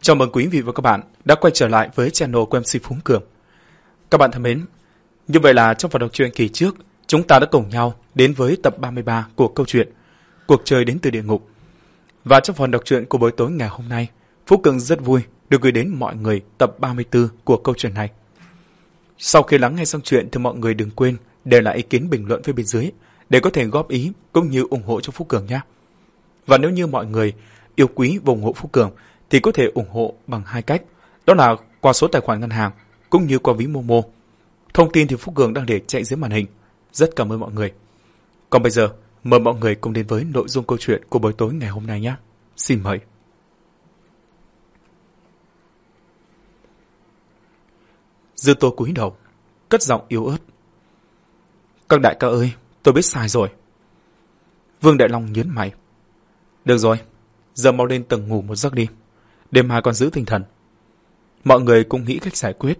Chào mừng quý vị và các bạn đã quay trở lại với channel của MC Phúng Cường. Các bạn thân mến, như vậy là trong phần đọc truyện kỳ trước, chúng ta đã cùng nhau đến với tập 33 của câu chuyện Cuộc chơi đến từ địa ngục. Và trong phần đọc truyện của buổi tối ngày hôm nay, Phú Cường rất vui được gửi đến mọi người tập 34 của câu chuyện này. Sau khi lắng nghe xong chuyện thì mọi người đừng quên để lại ý kiến bình luận phía bên dưới để có thể góp ý cũng như ủng hộ cho Phú Cường nhé. Và nếu như mọi người yêu quý và ủng hộ Phú Cường thì có thể ủng hộ bằng hai cách. Đó là qua số tài khoản ngân hàng cũng như qua ví Momo. Thông tin thì Phú Cường đang để chạy dưới màn hình. Rất cảm ơn mọi người. Còn bây giờ, mời mọi người cùng đến với nội dung câu chuyện của buổi tối ngày hôm nay nhé. Xin mời. Dư tô cúi đầu, cất giọng yếu ớt. Các đại ca ơi, tôi biết sai rồi. Vương Đại Long nhớn mày. Được rồi, giờ mau lên tầng ngủ một giấc đi. Đêm mai còn giữ tinh thần. Mọi người cũng nghĩ cách giải quyết.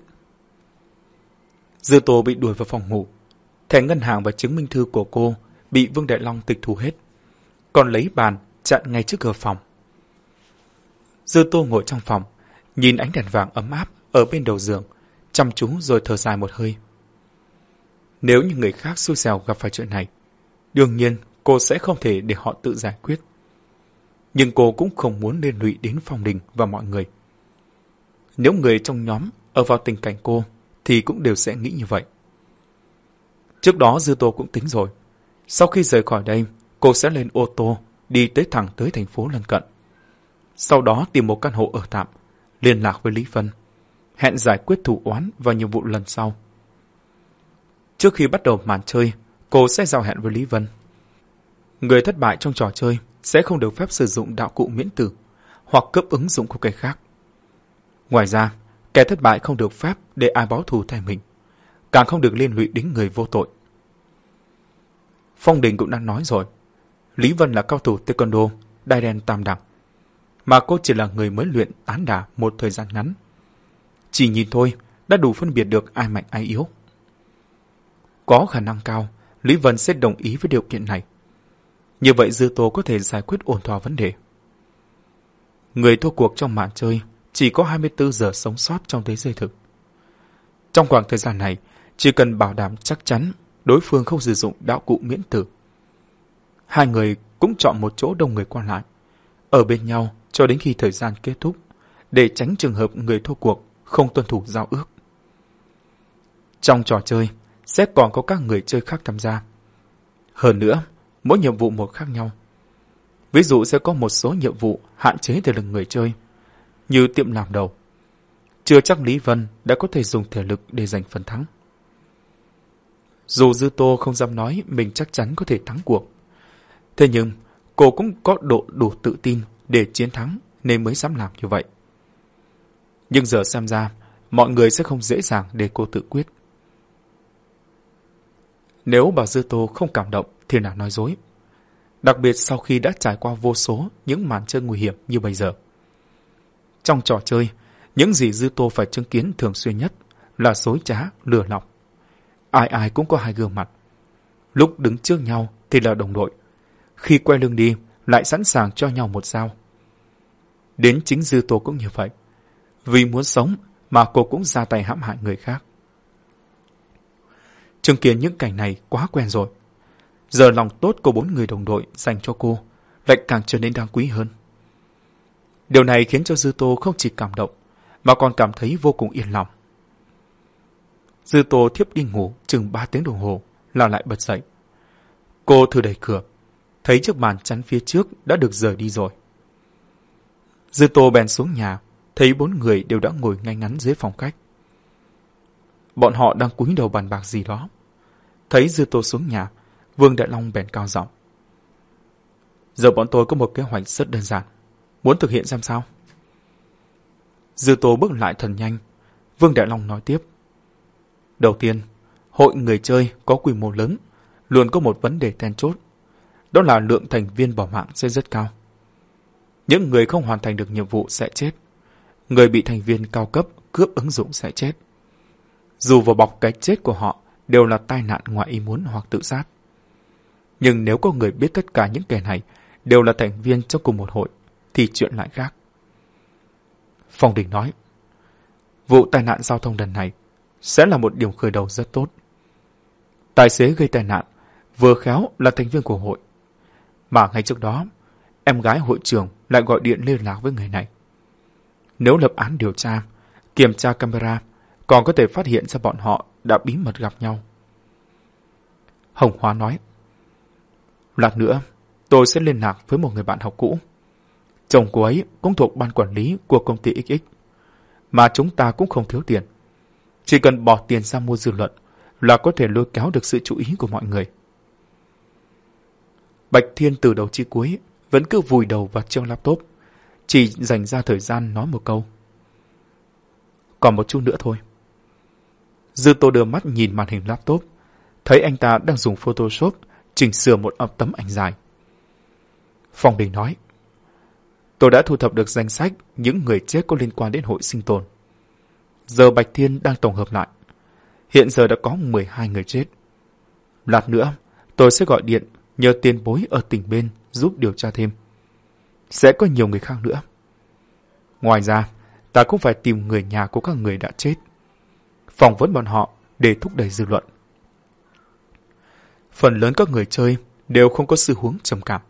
Dư Tô bị đuổi vào phòng ngủ. Thẻ ngân hàng và chứng minh thư của cô bị Vương Đại Long tịch thu hết. Còn lấy bàn chặn ngay trước cửa phòng. Dư Tô ngồi trong phòng, nhìn ánh đèn vàng ấm áp ở bên đầu giường, chăm chú rồi thở dài một hơi. Nếu như người khác xui xẻo gặp phải chuyện này, đương nhiên cô sẽ không thể để họ tự giải quyết. Nhưng cô cũng không muốn liên lụy đến Phong Đình và mọi người. Nếu người trong nhóm ở vào tình cảnh cô, thì cũng đều sẽ nghĩ như vậy. Trước đó Dư Tô cũng tính rồi. Sau khi rời khỏi đây, cô sẽ lên ô tô, đi tới thẳng tới thành phố lân cận. Sau đó tìm một căn hộ ở tạm, liên lạc với Lý Vân, hẹn giải quyết thủ oán vào nhiệm vụ lần sau. Trước khi bắt đầu màn chơi, cô sẽ giao hẹn với Lý Vân. Người thất bại trong trò chơi sẽ không được phép sử dụng đạo cụ miễn tử hoặc cấp ứng dụng của kẻ khác. Ngoài ra, kẻ thất bại không được phép để ai báo thù thay mình, càng không được liên lụy đến người vô tội. Phong Đình cũng đã nói rồi, Lý Vân là cao thủ taekwondo, đai đen tam đẳng, mà cô chỉ là người mới luyện tán đả một thời gian ngắn. Chỉ nhìn thôi đã đủ phân biệt được ai mạnh ai yếu. Có khả năng cao, Lý Vân sẽ đồng ý với điều kiện này. Như vậy Dư Tô có thể giải quyết ổn thỏa vấn đề. Người thua cuộc trong mạng chơi chỉ có 24 giờ sống sót trong thế giới thực. Trong khoảng thời gian này, chỉ cần bảo đảm chắc chắn đối phương không sử dụng đạo cụ miễn tử. Hai người cũng chọn một chỗ đông người qua lại, ở bên nhau cho đến khi thời gian kết thúc, để tránh trường hợp người thua cuộc không tuân thủ giao ước. Trong trò chơi, sẽ còn có các người chơi khác tham gia. Hơn nữa, mỗi nhiệm vụ một khác nhau. Ví dụ sẽ có một số nhiệm vụ hạn chế thể lực người chơi, như tiệm làm đầu. Chưa chắc Lý Vân đã có thể dùng thể lực để giành phần thắng. Dù Dư Tô không dám nói mình chắc chắn có thể thắng cuộc. Thế nhưng, cô cũng có độ đủ tự tin để chiến thắng nên mới dám làm như vậy. Nhưng giờ xem ra, mọi người sẽ không dễ dàng để cô tự quyết. Nếu bà Dư Tô không cảm động thì là nói dối. Đặc biệt sau khi đã trải qua vô số những màn chơi nguy hiểm như bây giờ. Trong trò chơi, những gì Dư Tô phải chứng kiến thường xuyên nhất là dối trá, lừa lọc. Ai ai cũng có hai gương mặt. Lúc đứng trước nhau thì là đồng đội. Khi quay lưng đi, lại sẵn sàng cho nhau một dao. Đến chính Dư Tô cũng như vậy. Vì muốn sống mà cô cũng ra tay hãm hại người khác. Chứng kiến những cảnh này quá quen rồi. Giờ lòng tốt của bốn người đồng đội dành cho cô lại càng trở nên đáng quý hơn. Điều này khiến cho Dư Tô không chỉ cảm động, mà còn cảm thấy vô cùng yên lòng. Dư Tô thiếp đi ngủ chừng 3 tiếng đồng hồ, là lại bật dậy. Cô thử đẩy cửa, thấy chiếc bàn chắn phía trước đã được rời đi rồi. Dư Tô bèn xuống nhà, thấy bốn người đều đã ngồi ngay ngắn dưới phòng khách. Bọn họ đang cúi đầu bàn bạc gì đó. Thấy Dư Tô xuống nhà, Vương Đại Long bèn cao giọng. Giờ bọn tôi có một kế hoạch rất đơn giản. Muốn thực hiện xem sao? Dư Tô bước lại thần nhanh. Vương Đại Long nói tiếp. Đầu tiên, hội người chơi có quy mô lớn, luôn có một vấn đề then chốt. Đó là lượng thành viên bỏ mạng sẽ rất cao. Những người không hoàn thành được nhiệm vụ sẽ chết. Người bị thành viên cao cấp cướp ứng dụng sẽ chết. Dù vào bọc cái chết của họ đều là tai nạn ngoại ý muốn hoặc tự sát. Nhưng nếu có người biết tất cả những kẻ này đều là thành viên trong cùng một hội, thì chuyện lại khác. Phong Đình nói, vụ tai nạn giao thông lần này sẽ là một điểm khởi đầu rất tốt. Tài xế gây tai nạn vừa khéo là thành viên của hội. Mà ngay trước đó, em gái hội trưởng lại gọi điện liên lạc với người này. Nếu lập án điều tra, kiểm tra camera, còn có thể phát hiện ra bọn họ đã bí mật gặp nhau. Hồng Hóa nói, Lát nữa, tôi sẽ liên lạc với một người bạn học cũ. Chồng cô ấy cũng thuộc ban quản lý của công ty XX. Mà chúng ta cũng không thiếu tiền. Chỉ cần bỏ tiền ra mua dư luận là có thể lôi kéo được sự chú ý của mọi người. Bạch Thiên từ đầu chi cuối vẫn cứ vùi đầu vào chiếc laptop, chỉ dành ra thời gian nói một câu. Còn một chút nữa thôi. Dư Tô đưa mắt nhìn màn hình laptop, thấy anh ta đang dùng Photoshop chỉnh sửa một ập tấm ảnh dài. Phong bình nói, tôi đã thu thập được danh sách những người chết có liên quan đến hội sinh tồn. Giờ Bạch Thiên đang tổng hợp lại. Hiện giờ đã có 12 người chết. Lát nữa, tôi sẽ gọi điện nhờ tiền bối ở tỉnh bên giúp điều tra thêm. Sẽ có nhiều người khác nữa. Ngoài ra, ta cũng phải tìm người nhà của các người đã chết. Phỏng vấn bọn họ để thúc đẩy dư luận. Phần lớn các người chơi đều không có sự huống trầm cảm.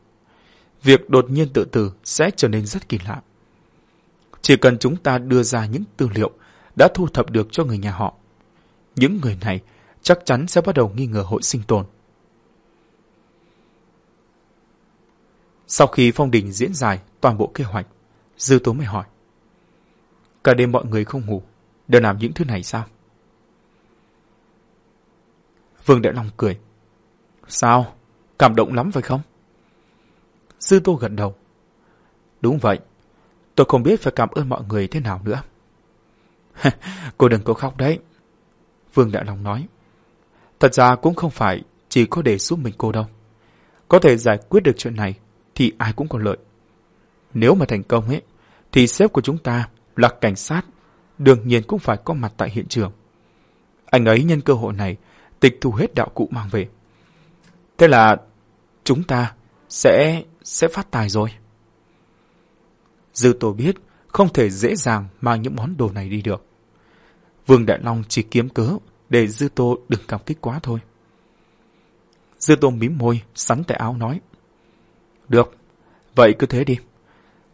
Việc đột nhiên tự tử sẽ trở nên rất kỳ lạ. Chỉ cần chúng ta đưa ra những tư liệu đã thu thập được cho người nhà họ, những người này chắc chắn sẽ bắt đầu nghi ngờ hội sinh tồn. Sau khi phong đình diễn dài toàn bộ kế hoạch, Dư Tố mới hỏi. Cả đêm mọi người không ngủ, đều làm những thứ này sao? Vương Đại Long cười. Sao? Cảm động lắm phải không? sư Tô gật đầu. Đúng vậy. Tôi không biết phải cảm ơn mọi người thế nào nữa. cô đừng có khóc đấy. Vương Đại Long nói. Thật ra cũng không phải chỉ có để giúp mình cô đâu. Có thể giải quyết được chuyện này thì ai cũng có lợi. Nếu mà thành công ấy, thì sếp của chúng ta là cảnh sát, đương nhiên cũng phải có mặt tại hiện trường. Anh ấy nhân cơ hội này tịch thu hết đạo cụ mang về. Thế là chúng ta sẽ sẽ phát tài rồi. Dư Tô biết không thể dễ dàng mang những món đồ này đi được. Vương Đại Long chỉ kiếm cớ để Dư Tô đừng cảm kích quá thôi. Dư Tô mím môi, sắn tay áo nói. Được, vậy cứ thế đi.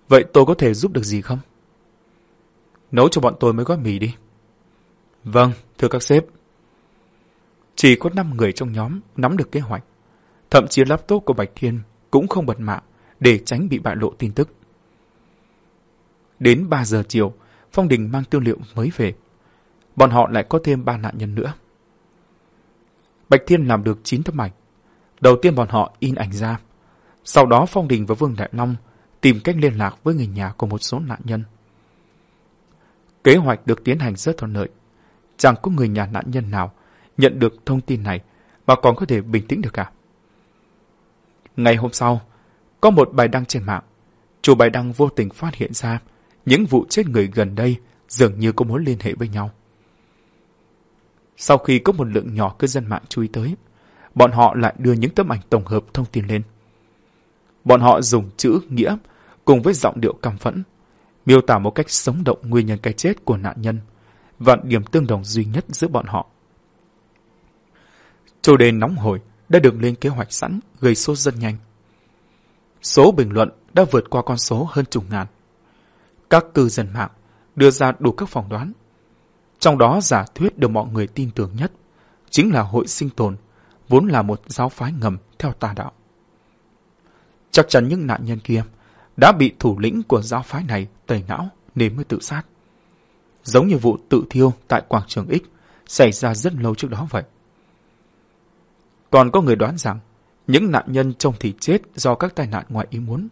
Vậy tôi có thể giúp được gì không? Nấu cho bọn tôi mấy gói mì đi. Vâng, thưa các sếp. Chỉ có 5 người trong nhóm nắm được kế hoạch. Thậm chí laptop của Bạch Thiên cũng không bật mạng để tránh bị bại lộ tin tức. Đến 3 giờ chiều, Phong Đình mang tư liệu mới về. Bọn họ lại có thêm 3 nạn nhân nữa. Bạch Thiên làm được 9 tấm ảnh. Đầu tiên bọn họ in ảnh ra. Sau đó Phong Đình và Vương Đại Long tìm cách liên lạc với người nhà của một số nạn nhân. Kế hoạch được tiến hành rất thuận lợi. Chẳng có người nhà nạn nhân nào nhận được thông tin này mà còn có thể bình tĩnh được cả. Ngày hôm sau, có một bài đăng trên mạng. Chủ bài đăng vô tình phát hiện ra những vụ chết người gần đây dường như có mối liên hệ với nhau. Sau khi có một lượng nhỏ cư dân mạng chú ý tới, bọn họ lại đưa những tấm ảnh tổng hợp thông tin lên. Bọn họ dùng chữ nghĩa cùng với giọng điệu căm phẫn, miêu tả một cách sống động nguyên nhân cái chết của nạn nhân và điểm tương đồng duy nhất giữa bọn họ. Chủ đề nóng hổi đã được lên kế hoạch sẵn gây sốt rất nhanh. Số bình luận đã vượt qua con số hơn chục ngàn. Các cư dân mạng đưa ra đủ các phỏng đoán. Trong đó giả thuyết được mọi người tin tưởng nhất chính là hội sinh tồn, vốn là một giáo phái ngầm theo tà đạo. Chắc chắn những nạn nhân kia đã bị thủ lĩnh của giáo phái này tẩy não nên mới tự sát. Giống như vụ tự thiêu tại quảng trường X xảy ra rất lâu trước đó vậy. Còn có người đoán rằng những nạn nhân trong thì chết do các tai nạn ngoài ý muốn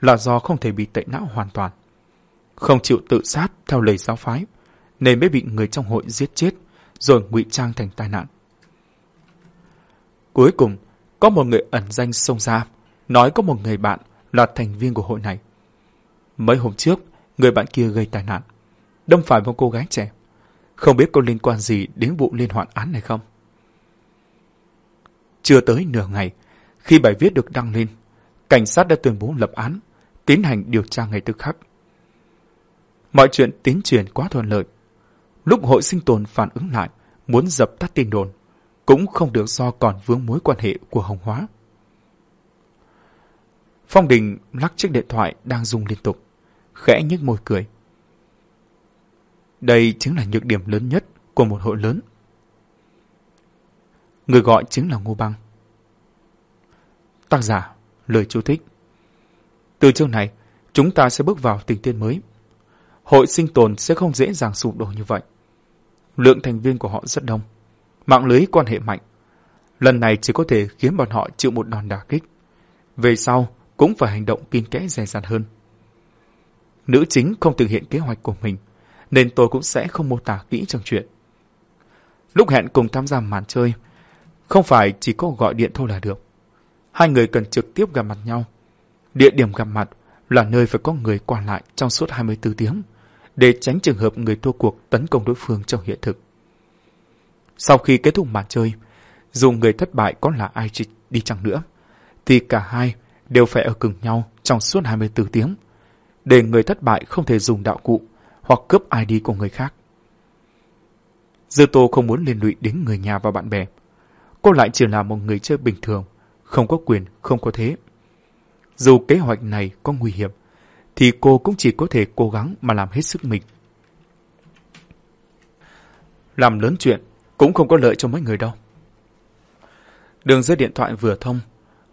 là do không thể bị tẩy não hoàn toàn. Không chịu tự sát theo lời giáo phái nên mới bị người trong hội giết chết rồi ngụy trang thành tai nạn. Cuối cùng, có một người ẩn danh xông ra nói có một người bạn là thành viên của hội này. Mấy hôm trước, người bạn kia gây tai nạn, đâm phải một cô gái trẻ. Không biết có liên quan gì đến vụ liên hoàn án này không? Chưa tới nửa ngày, khi bài viết được đăng lên, cảnh sát đã tuyên bố lập án, tiến hành điều tra ngay tức khắc. Mọi chuyện tiến triển quá thuận lợi. Lúc hội sinh tồn phản ứng lại, muốn dập tắt tin đồn, cũng không được do còn vướng mối quan hệ của Hồng Hóa. Phong Đình lắc chiếc điện thoại đang rung liên tục, khẽ nhếch môi cười. Đây chính là nhược điểm lớn nhất của một hội lớn. Người gọi chính là Ngô Băng. Tác giả, lời chú thích. Từ chương này, chúng ta sẽ bước vào tình tiên mới. Hội sinh tồn sẽ không dễ dàng sụp đổ như vậy. Lượng thành viên của họ rất đông. Mạng lưới quan hệ mạnh. Lần này chỉ có thể khiến bọn họ chịu một đòn đả kích. Về sau, cũng phải hành động kín kẽ dè dặt hơn. Nữ chính không thực hiện kế hoạch của mình, nên tôi cũng sẽ không mô tả kỹ trong chuyện. Lúc hẹn cùng tham gia màn chơi, không phải chỉ có gọi điện thôi là được. Hai người cần trực tiếp gặp mặt nhau. Địa điểm gặp mặt là nơi phải có người qua lại trong suốt 24 tiếng, để tránh trường hợp người thua cuộc tấn công đối phương trong hiện thực. Sau khi kết thúc màn chơi, dù người thất bại có là ai đi chăng nữa, thì cả hai đều phải ở cùng nhau trong suốt 24 tiếng, để người thất bại không thể dùng đạo cụ hoặc cướp ID của người khác. Dư Tô không muốn liên lụy đến người nhà và bạn bè. Cô lại chỉ là một người chơi bình thường, không có quyền, không có thế. Dù kế hoạch này có nguy hiểm, thì cô cũng chỉ có thể cố gắng mà làm hết sức mình. Làm lớn chuyện cũng không có lợi cho mấy người đâu. Đường dây điện thoại vừa thông,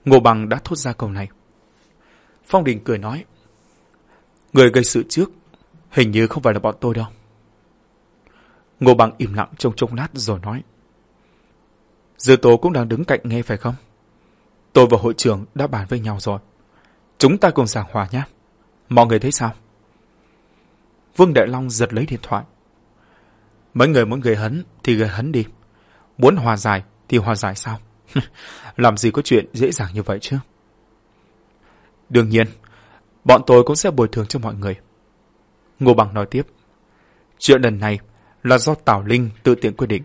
Ngô Bằng đã thốt ra câu này. Phong Đình cười nói, Người gây sự trước, hình như không phải là bọn tôi đâu. Ngô Bằng im lặng trong chốc lát rồi nói, Dư Tố cũng đang đứng cạnh nghe phải không? Tôi và hội trưởng đã bàn với nhau rồi. Chúng ta cùng giảng hòa nhé. Mọi người thấy sao? Vương Đại Long giật lấy điện thoại. Mấy người muốn gây hấn thì gây hấn đi. Muốn hòa giải thì hòa giải sao? Làm gì có chuyện dễ dàng như vậy chứ? Đương nhiên, bọn tôi cũng sẽ bồi thường cho mọi người. Ngô Bằng nói tiếp. Chuyện lần này là do Tào Linh tự tiện quyết định.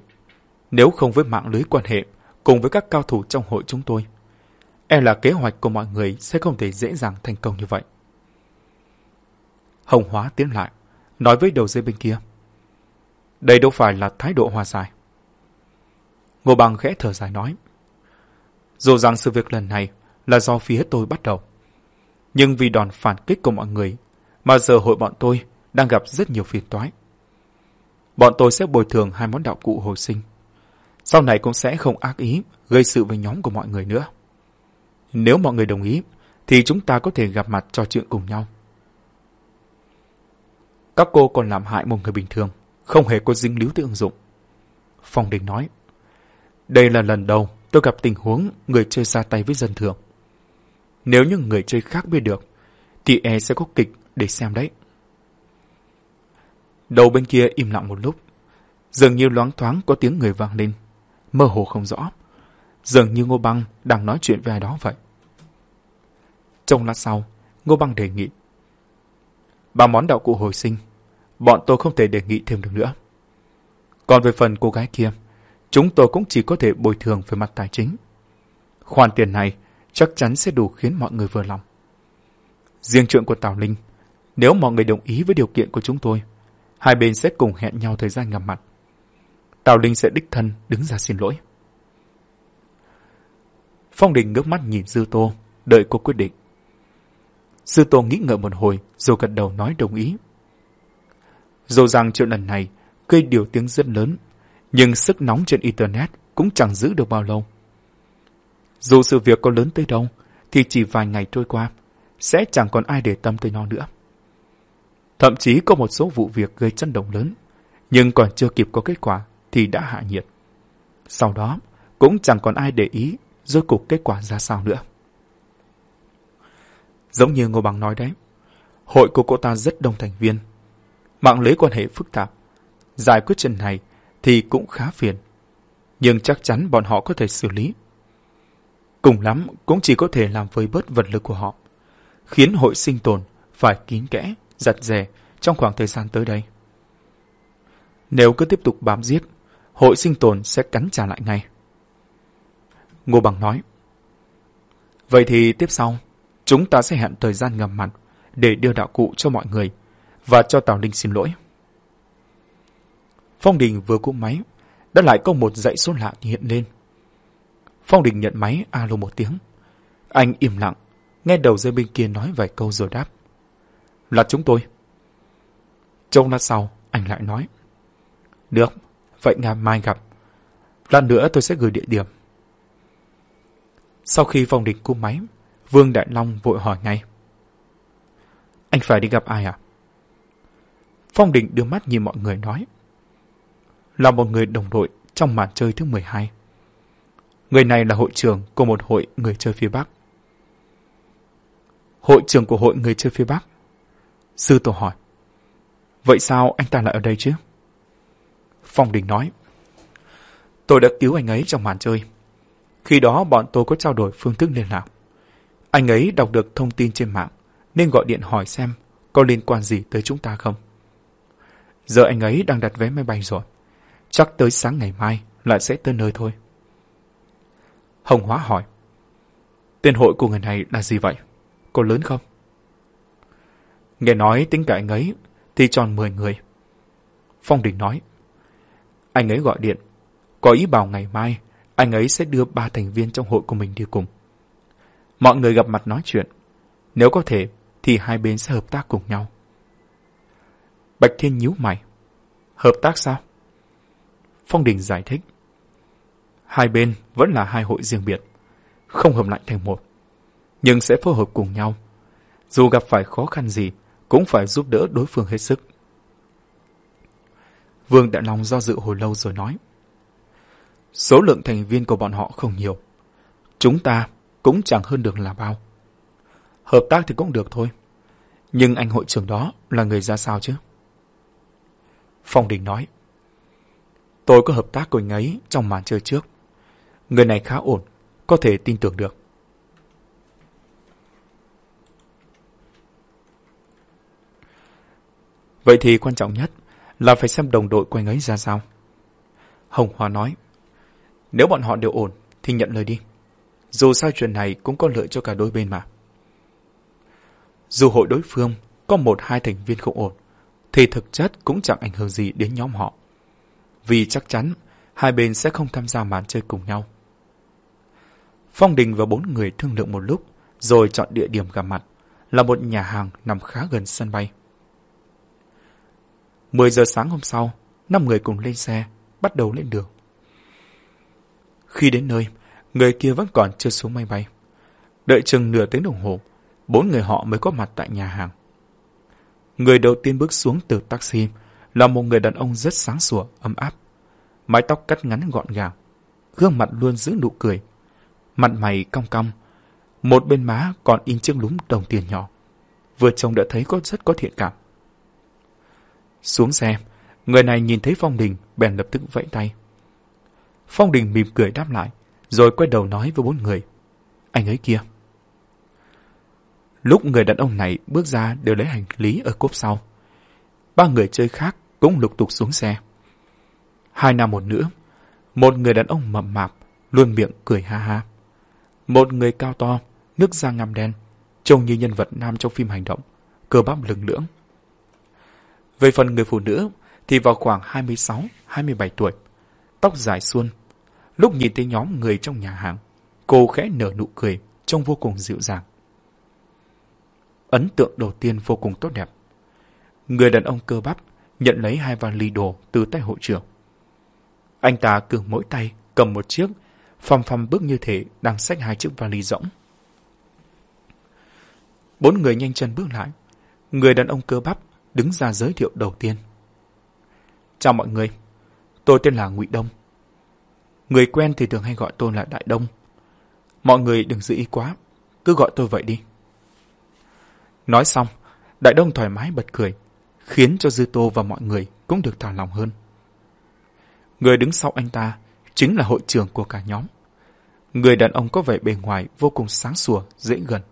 Nếu không với mạng lưới quan hệ cùng với các cao thủ trong hội chúng tôi, e là kế hoạch của mọi người sẽ không thể dễ dàng thành công như vậy. Hồng Hóa tiến lại, nói với đầu dây bên kia. Đây đâu phải là thái độ hòa giải. Ngô Bằng khẽ thở dài nói. Dù rằng sự việc lần này là do phía tôi bắt đầu. Nhưng vì đòn phản kích của mọi người mà giờ hội bọn tôi đang gặp rất nhiều phiền toái. Bọn tôi sẽ bồi thường hai món đạo cụ hồi sinh. Sau này cũng sẽ không ác ý gây sự với nhóm của mọi người nữa. Nếu mọi người đồng ý, thì chúng ta có thể gặp mặt trò chuyện cùng nhau. Các cô còn làm hại một người bình thường, không hề có dính líu tới ứng dụng. Phong Đình nói, đây là lần đầu tôi gặp tình huống người chơi ra tay với dân thường. Nếu những người chơi khác biết được, thì e sẽ có kịch để xem đấy. Đầu bên kia im lặng một lúc, dường như loáng thoáng có tiếng người vang lên, mơ hồ không rõ. Dường như Ngô Băng đang nói chuyện với ai đó vậy. Trong lát sau, Ngô Băng đề nghị. Ba món đạo cụ hồi sinh, bọn tôi không thể đề nghị thêm được nữa. Còn về phần cô gái kia, chúng tôi cũng chỉ có thể bồi thường về mặt tài chính. Khoản tiền này chắc chắn sẽ đủ khiến mọi người vừa lòng. Riêng chuyện của Tào Linh, nếu mọi người đồng ý với điều kiện của chúng tôi, hai bên sẽ cùng hẹn nhau thời gian gặp mặt. Tào Linh sẽ đích thân đứng ra xin lỗi. Phong Đình ngước mắt nhìn Dư Tô, đợi cô quyết định. Dư Tô nghĩ ngợi một hồi rồi gật đầu nói đồng ý. Dù rằng chuyện lần này gây điều tiếng rất lớn, nhưng sức nóng trên Internet cũng chẳng giữ được bao lâu. Dù sự việc có lớn tới đâu, thì chỉ vài ngày trôi qua, sẽ chẳng còn ai để tâm tới nó nữa. Thậm chí có một số vụ việc gây chấn động lớn, nhưng còn chưa kịp có kết quả thì đã hạ nhiệt. Sau đó, cũng chẳng còn ai để ý rốt cuộc kết quả ra sao nữa. Giống như Ngô Bằng nói đấy, hội của cô ta rất đông thành viên. Mạng lưới quan hệ phức tạp. Giải quyết chuyện này thì cũng khá phiền. Nhưng chắc chắn bọn họ có thể xử lý. Cùng lắm cũng chỉ có thể làm với bớt vật lực của họ. Khiến hội sinh tồn phải kín kẽ, giặt rè trong khoảng thời gian tới đây. Nếu cứ tiếp tục bám giết, hội sinh tồn sẽ cắn trả lại ngay. Ngô Bằng nói. Vậy thì tiếp sau, chúng ta sẽ hẹn thời gian ngầm mặt để đưa đạo cụ cho mọi người và cho Tào Ninh xin lỗi. Phong Đình vừa cúp máy, đã lại có một dãy số lạ hiện lên. Phong Đình nhận máy alo một tiếng. Anh im lặng, nghe đầu dây bên kia nói vài câu rồi đáp. Là chúng tôi. Trong lát sau, anh lại nói. Được, vậy ngày mai gặp. lần nữa tôi sẽ gửi địa điểm. Sau khi vòng địch cú máy, Vương Đại Long vội hỏi ngay. Anh phải đi gặp ai à? Phong Đình đưa mắt nhìn mọi người nói. Là một người đồng đội trong màn chơi thứ 12. Người này là hội trưởng của một hội người chơi phía Bắc. Hội trưởng của hội người chơi phía Bắc? Sư Tổ hỏi. Vậy sao anh ta lại ở đây chứ? Phong Đình nói. Tôi đã cứu anh ấy trong màn chơi. Khi đó bọn tôi có trao đổi phương thức liên lạc. Anh ấy đọc được thông tin trên mạng, nên gọi điện hỏi xem có liên quan gì tới chúng ta không. Giờ anh ấy đang đặt vé máy bay rồi. Chắc tới sáng ngày mai lại sẽ tới nơi thôi. Hồng Hóa hỏi. Tên hội của người này là gì vậy? Có lớn không? Nghe nói tính cả anh ấy thì tròn 10 người. Phong Đình nói. Anh ấy gọi điện. Có ý bảo ngày mai anh ấy sẽ đưa ba thành viên trong hội của mình đi cùng. Mọi người gặp mặt nói chuyện. Nếu có thể thì hai bên sẽ hợp tác cùng nhau. Bạch Thiên nhíu mày. Hợp tác sao? Phong Đình giải thích. Hai bên vẫn là hai hội riêng biệt, không hợp lại thành một, nhưng sẽ phối hợp cùng nhau. Dù gặp phải khó khăn gì, cũng phải giúp đỡ đối phương hết sức. Vương Đại Long do dự hồi lâu rồi nói. Số lượng thành viên của bọn họ không nhiều. Chúng ta cũng chẳng hơn được là bao. Hợp tác thì cũng được thôi. Nhưng anh hội trưởng đó là người ra sao chứ? Phong Đình nói. Tôi có hợp tác cùng ấy trong màn chơi trước. Người này khá ổn, có thể tin tưởng được. Vậy thì quan trọng nhất là phải xem đồng đội của anh ấy ra sao. Hồng Hoa nói, nếu bọn họ đều ổn thì nhận lời đi. Dù sao chuyện này cũng có lợi cho cả đôi bên mà. Dù hội đối phương có một hai thành viên không ổn, thì thực chất cũng chẳng ảnh hưởng gì đến nhóm họ. Vì chắc chắn hai bên sẽ không tham gia màn chơi cùng nhau. Phong Đình và bốn người thương lượng một lúc, rồi chọn địa điểm gặp mặt, là một nhà hàng nằm khá gần sân bay. 10 giờ sáng hôm sau, năm người cùng lên xe, bắt đầu lên đường. Khi đến nơi, người kia vẫn còn chưa xuống máy bay. Đợi chừng nửa tiếng đồng hồ, bốn người họ mới có mặt tại nhà hàng. Người đầu tiên bước xuống từ taxi là một người đàn ông rất sáng sủa, ấm áp. Mái tóc cắt ngắn gọn gàng, gương mặt luôn giữ nụ cười. Mặt mày cong cong, một bên má còn in chiếc lúm đồng tiền nhỏ. Vừa trông đã thấy có rất có thiện cảm. Xuống xe, người này nhìn thấy Phong Đình bèn lập tức vẫy tay. Phong Đình mỉm cười đáp lại, rồi quay đầu nói với bốn người. Anh ấy kia. Lúc người đàn ông này bước ra đều lấy hành lý ở cốp sau. Ba người chơi khác cũng lục tục xuống xe. Hai nam một nữ, một người đàn ông mập mạp, luôn miệng cười ha ha. Một người cao to, nước da ngăm đen, trông như nhân vật nam trong phim hành động, cơ bắp lừng lưỡng. Về phần người phụ nữ thì vào khoảng 26-27 tuổi, tóc dài xuân. Lúc nhìn thấy nhóm người trong nhà hàng, cô khẽ nở nụ cười, trông vô cùng dịu dàng. Ấn tượng đầu tiên vô cùng tốt đẹp. Người đàn ông cơ bắp nhận lấy hai vali đồ từ tay hội trưởng. Anh ta cử mỗi tay cầm một chiếc, phăm phăm bước như thể đang xách hai chiếc vali rỗng. Bốn người nhanh chân bước lại. Người đàn ông cơ bắp đứng ra giới thiệu đầu tiên. Chào mọi người, tôi tên là Ngụy Đông. Người quen thì thường hay gọi tôi là Đại Đông. Mọi người đừng giữ ý quá, cứ gọi tôi vậy đi. Nói xong, Đại Đông thoải mái bật cười, khiến cho Dư Tô và mọi người cũng được thả lòng hơn. Người đứng sau anh ta chính là hội trưởng của cả nhóm. Người đàn ông có vẻ bề ngoài vô cùng sáng sủa, dễ gần.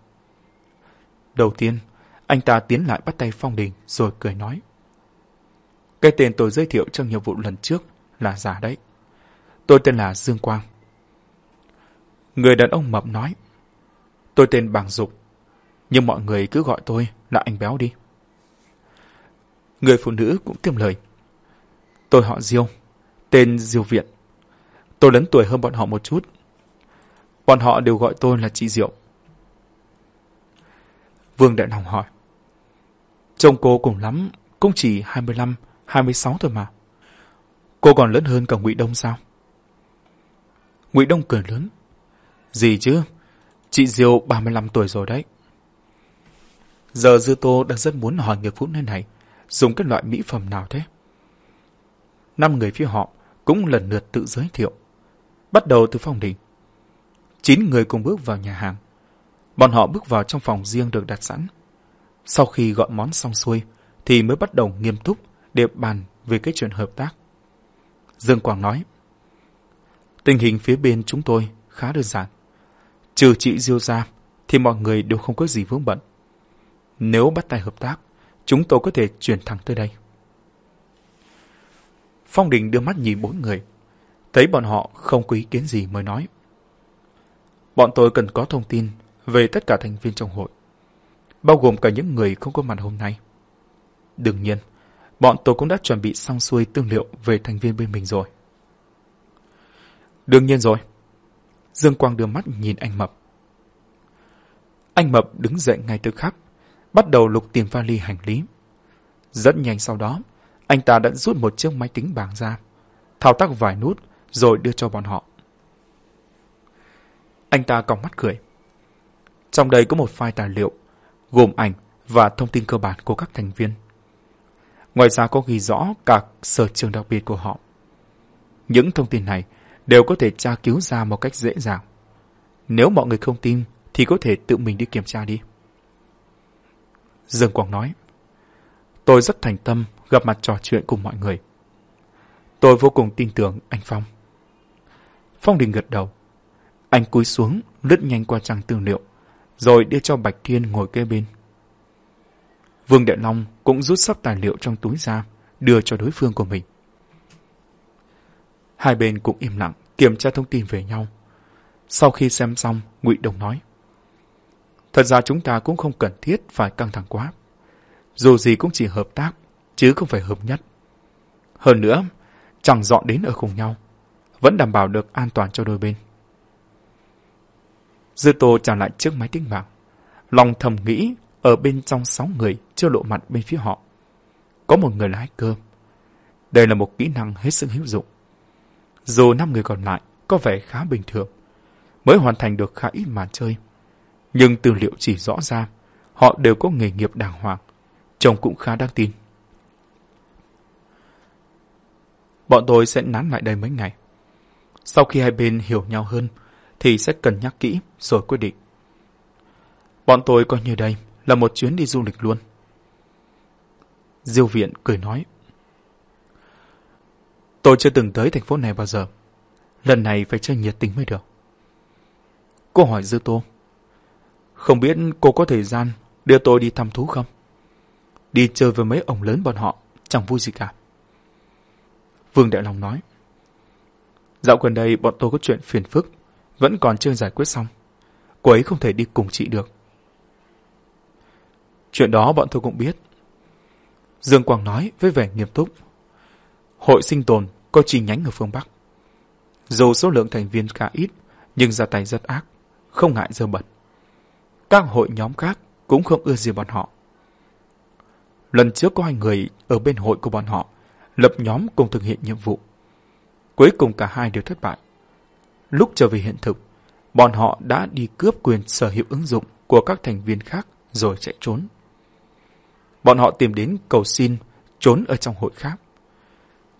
Đầu tiên, anh ta tiến lại bắt tay Phong Đình rồi cười nói. Cái tên tôi giới thiệu trong nhiệm vụ lần trước là giả đấy. Tôi tên là Dương Quang. Người đàn ông mập nói. Tôi tên Bàng Dục, nhưng mọi người cứ gọi tôi là anh béo đi. Người phụ nữ cũng tiêm lời. Tôi họ Diêu, tên Diêu Viện. Tôi lớn tuổi hơn bọn họ một chút. Bọn họ đều gọi tôi là chị Diệu. Vương Đại Long hỏi. Chồng cô cùng lắm, cũng chỉ 25, 26 thôi mà. Cô còn lớn hơn cả Ngụy Đông sao? Ngụy Đông cười lớn. Gì chứ? Chị Diêu 35 tuổi rồi đấy. Giờ Dư Tô đang rất muốn hỏi người phụ nữ này dùng cái loại mỹ phẩm nào thế. Năm người phía họ cũng lần lượt tự giới thiệu. Bắt đầu từ phòng đỉnh. Chín người cùng bước vào nhà hàng. Bọn họ bước vào trong phòng riêng được đặt sẵn. Sau khi gọi món xong xuôi, thì mới bắt đầu nghiêm túc để bàn về cái chuyện hợp tác. Dương Quang nói, Tình hình phía bên chúng tôi khá đơn giản. Trừ chị Diêu ra, thì mọi người đều không có gì vướng bận. Nếu bắt tay hợp tác, chúng tôi có thể chuyển thẳng tới đây. Phong Đình đưa mắt nhìn bốn người, thấy bọn họ không có ý kiến gì mới nói. Bọn tôi cần có thông tin về tất cả thành viên trong hội, bao gồm cả những người không có mặt hôm nay. Đương nhiên, bọn tôi cũng đã chuẩn bị xong xuôi tư liệu về thành viên bên mình rồi. Đương nhiên rồi. Dương Quang đưa mắt nhìn anh Mập. Anh Mập đứng dậy ngay từ khắc, bắt đầu lục tìm vali hành lý. Rất nhanh sau đó, anh ta đã rút một chiếc máy tính bảng ra, thao tác vài nút rồi đưa cho bọn họ. Anh ta còng mắt cười. Trong đây có một file tài liệu, gồm ảnh và thông tin cơ bản của các thành viên. Ngoài ra có ghi rõ cả sở trường đặc biệt của họ. Những thông tin này đều có thể tra cứu ra một cách dễ dàng. Nếu mọi người không tin thì có thể tự mình đi kiểm tra đi. Dương Quang nói, tôi rất thành tâm gặp mặt trò chuyện cùng mọi người. Tôi vô cùng tin tưởng anh Phong. Phong Đình gật đầu. Anh cúi xuống, lướt nhanh qua trang tư liệu, rồi đưa cho Bạch Thiên ngồi kế bên. Vương Đệ Long cũng rút sắp tài liệu trong túi ra, đưa cho đối phương của mình. Hai bên cũng im lặng, kiểm tra thông tin về nhau. Sau khi xem xong, Ngụy Đồng nói. Thật ra chúng ta cũng không cần thiết phải căng thẳng quá. Dù gì cũng chỉ hợp tác, chứ không phải hợp nhất. Hơn nữa, chẳng dọn đến ở cùng nhau, vẫn đảm bảo được an toàn cho đôi bên. Dư Tô trả lại chiếc máy tính bảng. Lòng thầm nghĩ ở bên trong sáu người chưa lộ mặt bên phía họ. Có một người là cơm. Đây là một kỹ năng hết sức hữu dụng. Dù năm người còn lại có vẻ khá bình thường, mới hoàn thành được khá ít màn chơi. Nhưng tư liệu chỉ rõ ra, họ đều có nghề nghiệp đàng hoàng, chồng cũng khá đáng tin. Bọn tôi sẽ nán lại đây mấy ngày. Sau khi hai bên hiểu nhau hơn, thì sẽ cân nhắc kỹ rồi quyết định. Bọn tôi coi như đây là một chuyến đi du lịch luôn. Diêu viện cười nói. Tôi chưa từng tới thành phố này bao giờ. Lần này phải chơi nhiệt tình mới được. Cô hỏi Dư Tô. Không biết cô có thời gian đưa tôi đi thăm thú không? Đi chơi với mấy ông lớn bọn họ, chẳng vui gì cả. Vương Đại Long nói. Dạo gần đây bọn tôi có chuyện phiền phức, vẫn còn chưa giải quyết xong. Cô ấy không thể đi cùng chị được. Chuyện đó bọn tôi cũng biết. Dương Quang nói với vẻ nghiêm túc. Hội sinh tồn có chi nhánh ở phương Bắc. Dù số lượng thành viên khá ít, nhưng ra tay rất ác, không ngại dơ bẩn. Các hội nhóm khác cũng không ưa gì bọn họ. Lần trước có hai người ở bên hội của bọn họ lập nhóm cùng thực hiện nhiệm vụ. Cuối cùng cả hai đều thất bại. Lúc trở về hiện thực, bọn họ đã đi cướp quyền sở hữu ứng dụng của các thành viên khác rồi chạy trốn. Bọn họ tìm đến cầu xin trốn ở trong hội khác.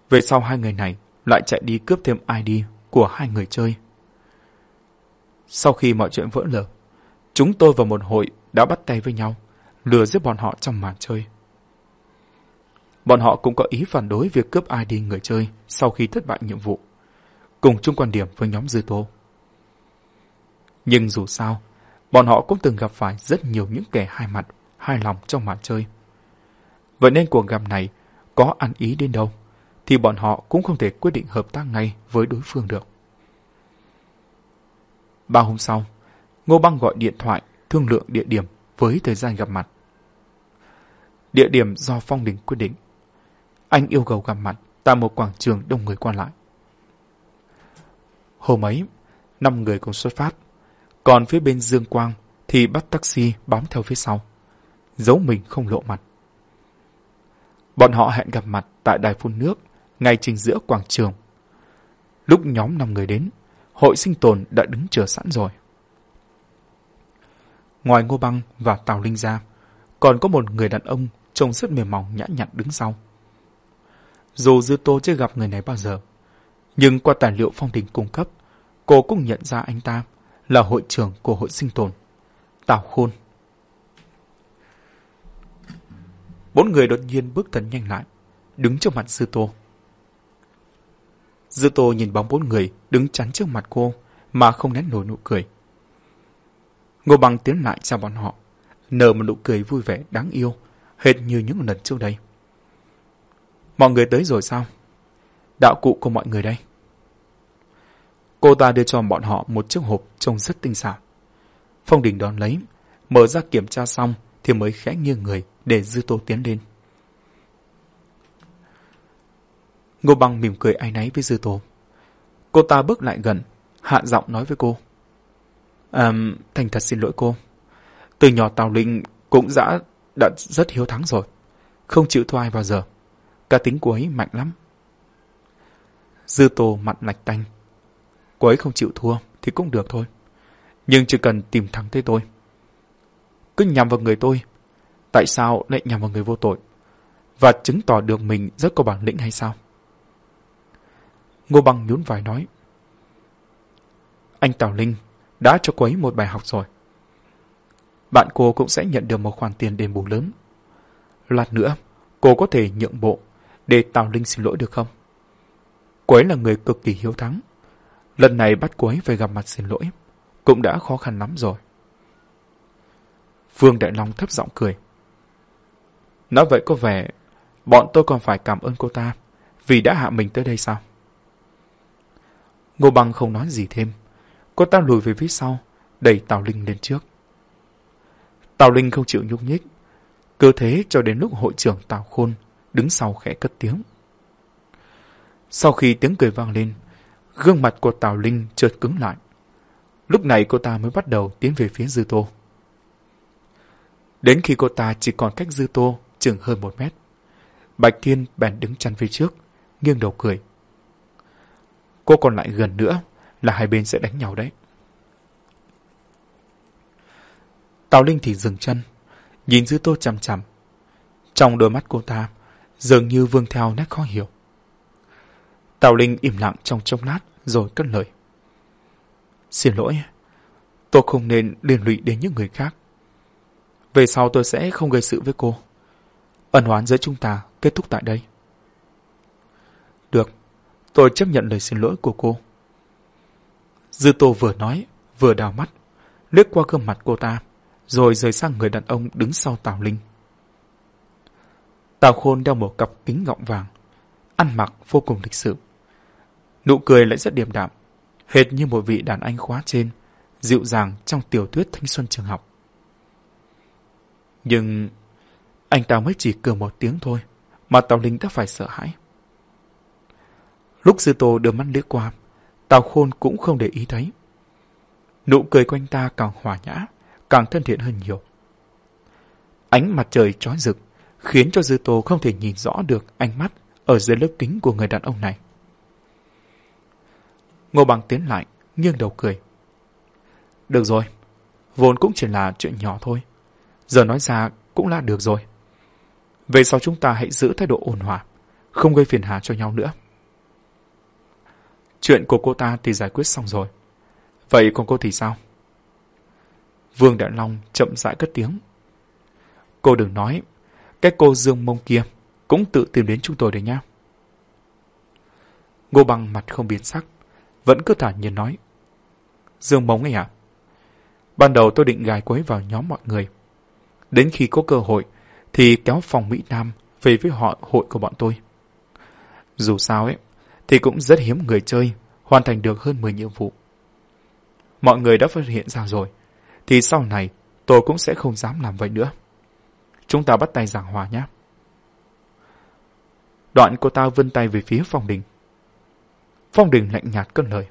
Về sau hai người này lại chạy đi cướp thêm ID của hai người chơi. Sau khi mọi chuyện vỡ lở, chúng tôi và một hội đã bắt tay với nhau, lừa giết bọn họ trong màn chơi. Bọn họ cũng có ý phản đối việc cướp ID người chơi sau khi thất bại nhiệm vụ, cùng chung quan điểm với nhóm Dư Tô. Nhưng dù sao, bọn họ cũng từng gặp phải rất nhiều những kẻ hai mặt, hai lòng trong màn chơi. Vậy nên cuộc gặp này có ăn ý đến đâu, thì bọn họ cũng không thể quyết định hợp tác ngay với đối phương được. Ba hôm sau, Ngô Băng gọi điện thoại thương lượng địa điểm với thời gian gặp mặt. Địa điểm do Phong Đình quyết định anh yêu cầu gặp mặt tại một quảng trường đông người qua lại. Hôm ấy, năm người cùng xuất phát, còn phía bên Dương Quang thì bắt taxi bám theo phía sau, giấu mình không lộ mặt. Bọn họ hẹn gặp mặt tại đài phun nước, ngay chính giữa quảng trường. Lúc nhóm năm người đến, hội sinh tồn đã đứng chờ sẵn rồi. Ngoài Ngô Băng và Tào Linh ra, còn có một người đàn ông trông rất mềm mỏng nhã nhặn đứng sau. Dù Dư Tô chưa gặp người này bao giờ, nhưng qua tài liệu phong đình cung cấp, cô cũng nhận ra anh ta là hội trưởng của hội sinh tồn, Tào Khôn. Bốn người đột nhiên bước thần nhanh lại, đứng trước mặt Dư Tô. Dư Tô nhìn bóng bốn người đứng chắn trước mặt cô mà không nén nổi nụ cười. Ngô Bằng tiến lại chào bọn họ, nở một nụ cười vui vẻ đáng yêu, hệt như những lần trước đây. Mọi người tới rồi sao? Đạo cụ của mọi người đây. Cô ta đưa cho bọn họ một chiếc hộp trông rất tinh xảo. Phong Đình đón lấy, mở ra kiểm tra xong thì mới khẽ nghiêng người để Dư Tô tiến lên. Ngô Bằng mỉm cười ai náy với Dư Tô. Cô ta bước lại gần, hạ giọng nói với cô. À, thành thật xin lỗi cô. Từ nhỏ Tào Linh cũng đã, đã rất hiếu thắng rồi. Không chịu thua ai bao giờ. Cá tính của ấy mạnh lắm. Dư Tô mặt lạch tanh. Cô ấy không chịu thua thì cũng được thôi. Nhưng chỉ cần tìm thắng tới tôi. Cứ nhằm vào người tôi. Tại sao lại nhằm vào người vô tội? Và chứng tỏ được mình rất có bản lĩnh hay sao? Ngô Bằng nhún vai nói. Anh Tào Linh đã cho cô ấy một bài học rồi. Bạn cô cũng sẽ nhận được một khoản tiền đền bù lớn. Lát nữa, cô có thể nhượng bộ để Tào Linh xin lỗi được không? Cô ấy là người cực kỳ hiếu thắng. Lần này bắt cô ấy phải gặp mặt xin lỗi cũng đã khó khăn lắm rồi. Vương Đại Long thấp giọng cười. Nói vậy có vẻ bọn tôi còn phải cảm ơn cô ta vì đã hạ mình tới đây sao? Ngô Bằng không nói gì thêm. Cô ta lùi về phía sau, đẩy Tào Linh lên trước. Tào Linh không chịu nhúc nhích. Cứ thế cho đến lúc hội trưởng Tào Khôn đứng sau khẽ cất tiếng. Sau khi tiếng cười vang lên, gương mặt của Tào Linh chợt cứng lại. Lúc này cô ta mới bắt đầu tiến về phía Dư Tô. Đến khi cô ta chỉ còn cách Dư Tô chừng hơn một mét, Bạch Thiên bèn đứng chăn phía trước, nghiêng đầu cười. Cô còn lại gần nữa là hai bên sẽ đánh nhau đấy. Tào Linh thì dừng chân, nhìn Dư Tô chằm chằm. Trong đôi mắt cô ta, dường như vương theo nét khó hiểu. Tào Linh im lặng trong chốc lát rồi cất lời. Xin lỗi, tôi không nên liên lụy đến những người khác. Về sau tôi sẽ không gây sự với cô. Ẩn hoán giữa chúng ta kết thúc tại đây. Được, tôi chấp nhận lời xin lỗi của cô. Dư Tô vừa nói, vừa đào mắt, liếc qua gương mặt cô ta, rồi rời sang người đàn ông đứng sau Tào Linh. Tào Khôn đeo một cặp kính gọng vàng, ăn mặc vô cùng lịch sự. Nụ cười lại rất điềm đạm, hệt như một vị đàn anh khóa trên, dịu dàng trong tiểu thuyết thanh xuân trường học. Nhưng anh ta mới chỉ cười một tiếng thôi, mà Tào Linh đã phải sợ hãi. Lúc Sư Tô đưa mắt liếc qua, Tào Khôn cũng không để ý thấy. Nụ cười của anh ta càng hòa nhã, càng thân thiện hơn nhiều. Ánh mặt trời trói rực, khiến cho Dư Tô không thể nhìn rõ được ánh mắt ở dưới lớp kính của người đàn ông này. Ngô Bằng tiến lại, nghiêng đầu cười. Được rồi, vốn cũng chỉ là chuyện nhỏ thôi. Giờ nói ra cũng là được rồi. Về sau chúng ta hãy giữ thái độ ôn hòa, không gây phiền hà cho nhau nữa. Chuyện của cô ta thì giải quyết xong rồi. Vậy còn cô thì sao? Vương Đại Long chậm rãi cất tiếng. Cô đừng nói, cái cô Dương Mông kia cũng tự tìm đến chúng tôi đấy nhá. Ngô Bằng mặt không biến sắc, vẫn cứ thản nhiên nói. Dương mống ấy à? Ban đầu tôi định gài quấy vào nhóm mọi người. Đến khi có cơ hội thì kéo phòng Mỹ Nam về với họ hội của bọn tôi. Dù sao ấy, thì cũng rất hiếm người chơi hoàn thành được hơn 10 nhiệm vụ. Mọi người đã phát hiện ra rồi, thì sau này tôi cũng sẽ không dám làm vậy nữa. Chúng ta bắt tay giảng hòa nhé. Đoạn cô ta vươn tay về phía phòng Đình. Phong Đình lạnh nhạt cất lời.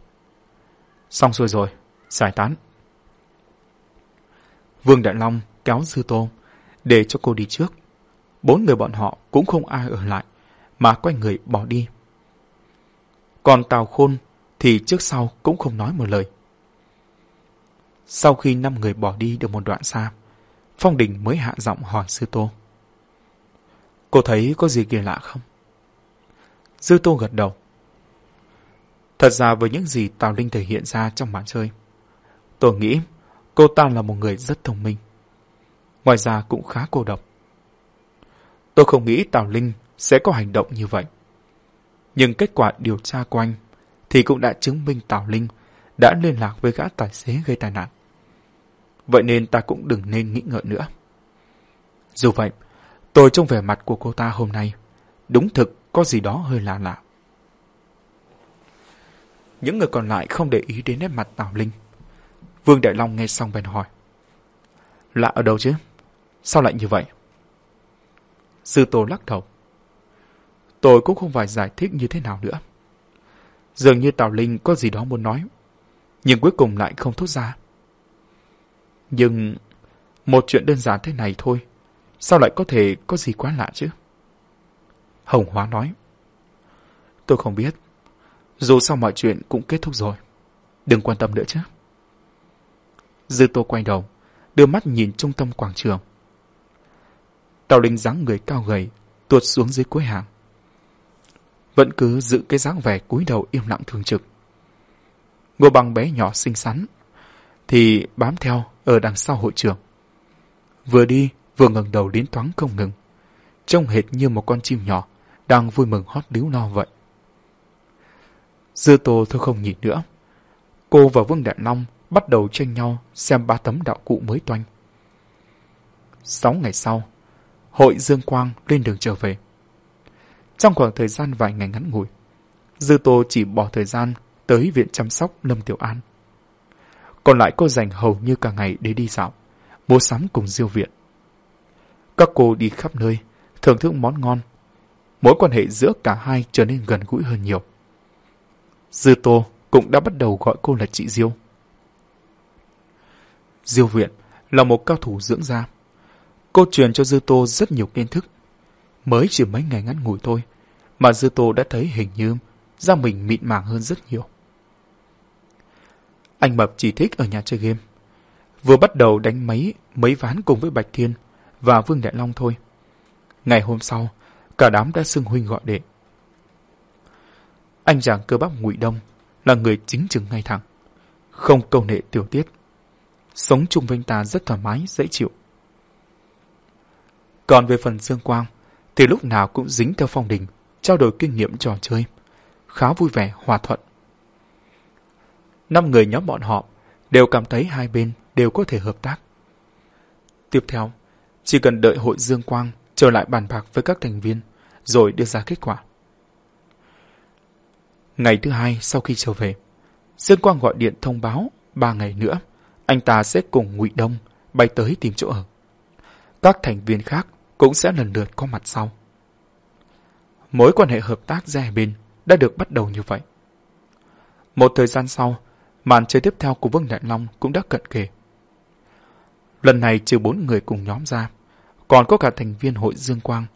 Xong xuôi rồi, giải tán. Vương Đại Long kéo Dư Tô, để cho cô đi trước. Bốn người bọn họ cũng không ai ở lại, mà quay người bỏ đi. Còn Tào Khôn thì trước sau cũng không nói một lời. Sau khi năm người bỏ đi được một đoạn xa, Phong Đình mới hạ giọng hỏi Sư Tô. Cô thấy có gì kỳ lạ không? Dư Tô gật đầu. Thật ra với những gì Tào Linh thể hiện ra trong màn chơi, tôi nghĩ cô ta là một người rất thông minh. Ngoài ra cũng khá cô độc. Tôi không nghĩ Tào Linh sẽ có hành động như vậy. Nhưng kết quả điều tra của anh thì cũng đã chứng minh Tào Linh đã liên lạc với gã tài xế gây tai nạn. Vậy nên ta cũng đừng nên nghĩ ngợi nữa. Dù vậy, tôi trong vẻ mặt của cô ta hôm nay đúng thực có gì đó hơi lạ lạ. Những người còn lại không để ý đến nét mặt Tào Linh. Vương Đại Long nghe xong bèn hỏi. Lạ ở đâu chứ? Sao lại như vậy? Sư Tô lắc đầu. Tôi cũng không phải giải thích như thế nào nữa. Dường như Tào Linh có gì đó muốn nói, nhưng cuối cùng lại không thốt ra. Nhưng một chuyện đơn giản thế này thôi, sao lại có thể có gì quá lạ chứ? Hồng Hóa nói. Tôi không biết. Dù sao mọi chuyện cũng kết thúc rồi. Đừng quan tâm nữa chứ. Dư Tô quay đầu, đưa mắt nhìn trung tâm quảng trường. Tào Linh dáng người cao gầy, tuột xuống dưới cuối hàng. Vẫn cứ giữ cái dáng vẻ cúi đầu im lặng thường trực. Ngô bằng bé nhỏ xinh xắn, thì bám theo ở đằng sau hội trường. Vừa đi, vừa ngẩng đầu đến thoáng không ngừng, trông hệt như một con chim nhỏ đang vui mừng hót líu lo vậy. Dư Tô thôi không nhìn nữa. Cô và Vương Đại Long bắt đầu tranh nhau xem ba tấm đạo cụ mới toanh. Sáu ngày sau, hội Dương Quang lên đường trở về. Trong khoảng thời gian vài ngày ngắn ngủi, Dư Tô chỉ bỏ thời gian tới viện chăm sóc Lâm Tiểu An. Còn lại cô dành hầu như cả ngày để đi dạo, mua sắm cùng diêu viện. Các cô đi khắp nơi, thưởng thức món ngon. Mối quan hệ giữa cả hai trở nên gần gũi hơn nhiều. Dư Tô cũng đã bắt đầu gọi cô là chị Diêu. Diêu Viện là một cao thủ dưỡng da. Cô truyền cho Dư Tô rất nhiều kiến thức. Mới chỉ mấy ngày ngắn ngủi thôi, mà Dư Tô đã thấy hình như da mình mịn màng hơn rất nhiều. Anh Mập chỉ thích ở nhà chơi game. Vừa bắt đầu đánh mấy mấy ván cùng với Bạch Thiên và Vương Đại Long thôi. Ngày hôm sau, cả đám đã xưng huynh gọi đệ. Anh chàng cơ bắp ngụy đông là người chính trực ngay thẳng, không câu nệ tiểu tiết. Sống chung với anh ta rất thoải mái, dễ chịu. Còn về phần Dương Quang, thì lúc nào cũng dính theo phong đình, trao đổi kinh nghiệm trò chơi. Khá vui vẻ, hòa thuận. Năm người nhóm bọn họ đều cảm thấy hai bên đều có thể hợp tác. Tiếp theo, chỉ cần đợi hội Dương Quang trở lại bàn bạc với các thành viên, rồi đưa ra kết quả. Ngày thứ hai sau khi trở về, Dương Quang gọi điện thông báo ba ngày nữa, anh ta sẽ cùng Ngụy Đông bay tới tìm chỗ ở. Các thành viên khác cũng sẽ lần lượt có mặt sau. Mối quan hệ hợp tác giữa hai bên đã được bắt đầu như vậy. Một thời gian sau, màn chơi tiếp theo của Vương Đại Long cũng đã cận kề. Lần này trừ bốn người cùng nhóm ra, còn có cả thành viên hội Dương Quang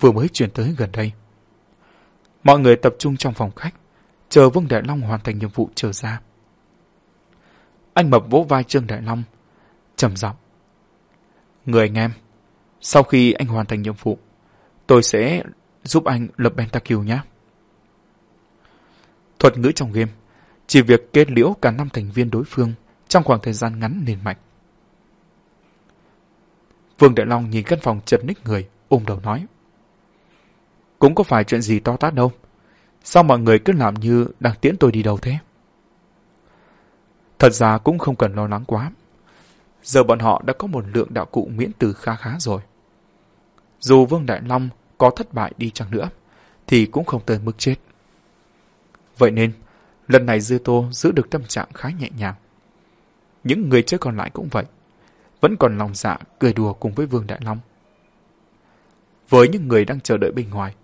vừa mới chuyển tới gần đây. Mọi người tập trung trong phòng khách, chờ Vương Đại Long hoàn thành nhiệm vụ trở ra. Anh Mập vỗ vai Trương Đại Long, trầm giọng. Người anh em, sau khi anh hoàn thành nhiệm vụ, tôi sẽ giúp anh lập Pentakill nhé. Thuật ngữ trong game, chỉ việc kết liễu cả năm thành viên đối phương trong khoảng thời gian ngắn liền mạch Vương Đại Long nhìn căn phòng chật ních người, ôm đầu nói. Cũng có phải chuyện gì to tát đâu. Sao mọi người cứ làm như đang tiễn tôi đi đâu thế? Thật ra cũng không cần lo lắng quá. Giờ bọn họ đã có một lượng đạo cụ miễn từ khá khá rồi. Dù Vương Đại Long có thất bại đi chăng nữa, thì cũng không tới mức chết. Vậy nên, lần này Dư Tô giữ được tâm trạng khá nhẹ nhàng. Những người chơi còn lại cũng vậy, vẫn còn lòng dạ cười đùa cùng với Vương Đại Long. Với những người đang chờ đợi bên ngoài,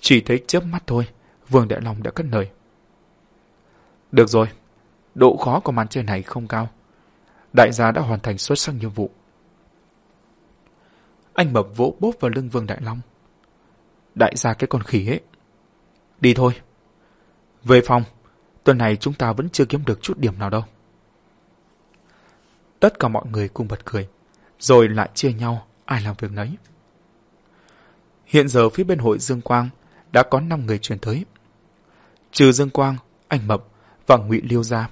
Chỉ thấy chớp mắt thôi, Vương Đại Long đã cất lời. Được rồi, độ khó của màn chơi này không cao. Đại gia đã hoàn thành xuất sắc nhiệm vụ. Anh mập vỗ bốp vào lưng Vương Đại Long. Đại gia cái con khỉ ấy. Đi thôi. Về phòng, tuần này chúng ta vẫn chưa kiếm được chút điểm nào đâu. Tất cả mọi người cùng bật cười, rồi lại chia nhau ai làm việc nấy. Hiện giờ phía bên hội Dương Quang đã có 5 người chuyển tới. Trừ Dương Quang, anh Mập và Ngụy Liêu ra,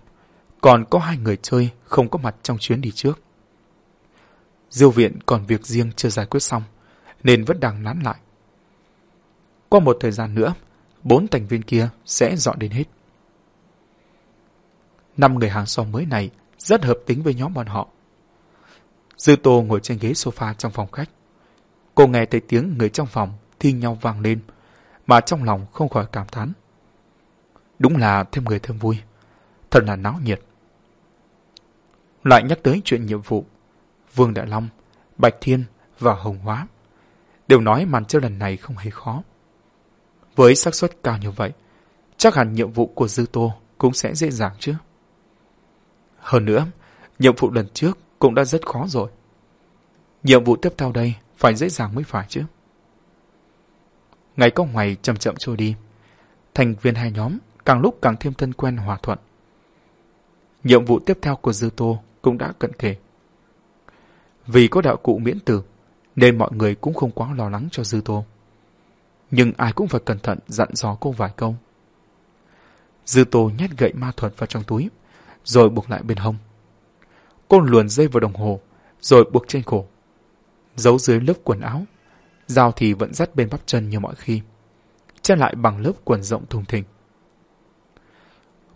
còn có hai người chơi không có mặt trong chuyến đi trước. Diêu viện còn việc riêng chưa giải quyết xong, nên vẫn đang nán lại. Qua một thời gian nữa, bốn thành viên kia sẽ dọn đến hết. Năm người hàng xóm mới này rất hợp tính với nhóm bọn họ. Dư Tô ngồi trên ghế sofa trong phòng khách. Cô nghe thấy tiếng người trong phòng thi nhau vang lên, mà trong lòng không khỏi cảm thán. Đúng là thêm người thêm vui, thật là náo nhiệt. Lại nhắc tới chuyện nhiệm vụ, Vương Đại Long, Bạch Thiên và Hồng Hóa đều nói màn chơi lần này không hề khó. Với xác suất cao như vậy, chắc hẳn nhiệm vụ của Dư Tô cũng sẽ dễ dàng chứ. Hơn nữa, nhiệm vụ lần trước cũng đã rất khó rồi. Nhiệm vụ tiếp theo đây phải dễ dàng mới phải chứ. Ngày có ngày chậm chậm trôi đi, thành viên hai nhóm càng lúc càng thêm thân quen hòa thuận. Nhiệm vụ tiếp theo của Dư Tô cũng đã cận kề. Vì có đạo cụ miễn tử, nên mọi người cũng không quá lo lắng cho Dư Tô. Nhưng ai cũng phải cẩn thận dặn dò cô vài câu. Dư Tô nhét gậy ma thuật vào trong túi, rồi buộc lại bên hông. Cô luồn dây vào đồng hồ, rồi buộc trên cổ. Giấu dưới lớp quần áo, dao thì vẫn dắt bên bắp chân như mọi khi. Che lại bằng lớp quần rộng thùng thình.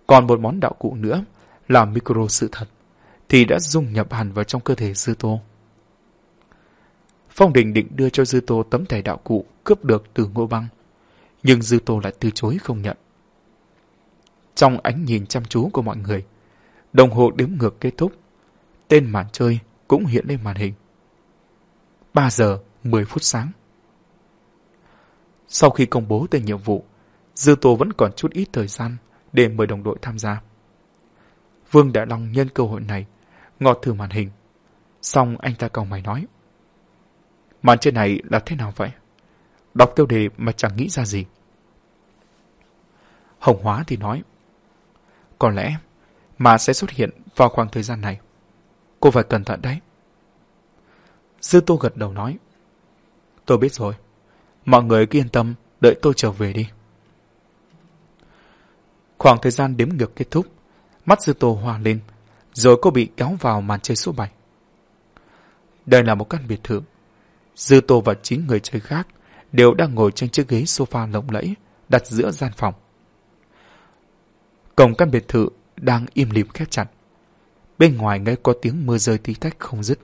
Còn một món đạo cụ nữa là micro sự thật, thì đã dung nhập hẳn vào trong cơ thể Dư Tô. Phong Đình định đưa cho Dư Tô tấm thẻ đạo cụ cướp được từ Ngô Băng, nhưng Dư Tô lại từ chối không nhận. Trong ánh nhìn chăm chú của mọi người, đồng hồ đếm ngược kết thúc, tên màn chơi cũng hiện lên màn hình. 3 giờ 10 phút sáng. Sau khi công bố tên nhiệm vụ, Dư Tô vẫn còn chút ít thời gian để mời đồng đội tham gia. Vương Đại Long nhân cơ hội này, ngọt thử màn hình. Xong anh ta cầu mày nói. Màn trên này là thế nào vậy? Đọc tiêu đề mà chẳng nghĩ ra gì. Hồng Hóa thì nói. Có lẽ mà sẽ xuất hiện vào khoảng thời gian này. Cô phải cẩn thận đấy. Dư Tô gật đầu nói. Tôi biết rồi. Mọi người cứ yên tâm, đợi tôi trở về đi. Khoảng thời gian đếm ngược kết thúc, mắt Dư Tô hòa lên, rồi cô bị kéo vào màn chơi số 7. Đây là một căn biệt thự. Dư Tô và 9 người chơi khác đều đang ngồi trên chiếc ghế sofa lộng lẫy đặt giữa gian phòng. Cổng căn biệt thự đang im lìm khép chặt. Bên ngoài nghe có tiếng mưa rơi tí tách không dứt.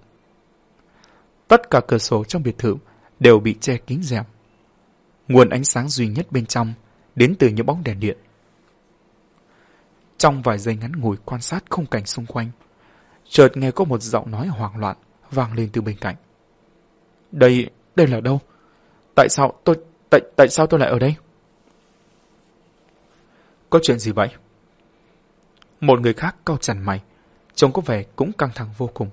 Tất cả cửa sổ trong biệt thự đều bị che kín rèm. Nguồn ánh sáng duy nhất bên trong đến từ những bóng đèn điện. Trong vài giây ngắn ngủi quan sát khung cảnh xung quanh, chợt nghe có một giọng nói hoảng loạn vang lên từ bên cạnh. Đây, đây là đâu? Tại sao tôi, tại, tại sao tôi lại ở đây? Có chuyện gì vậy? Một người khác cau chặt mày, trông có vẻ cũng căng thẳng vô cùng.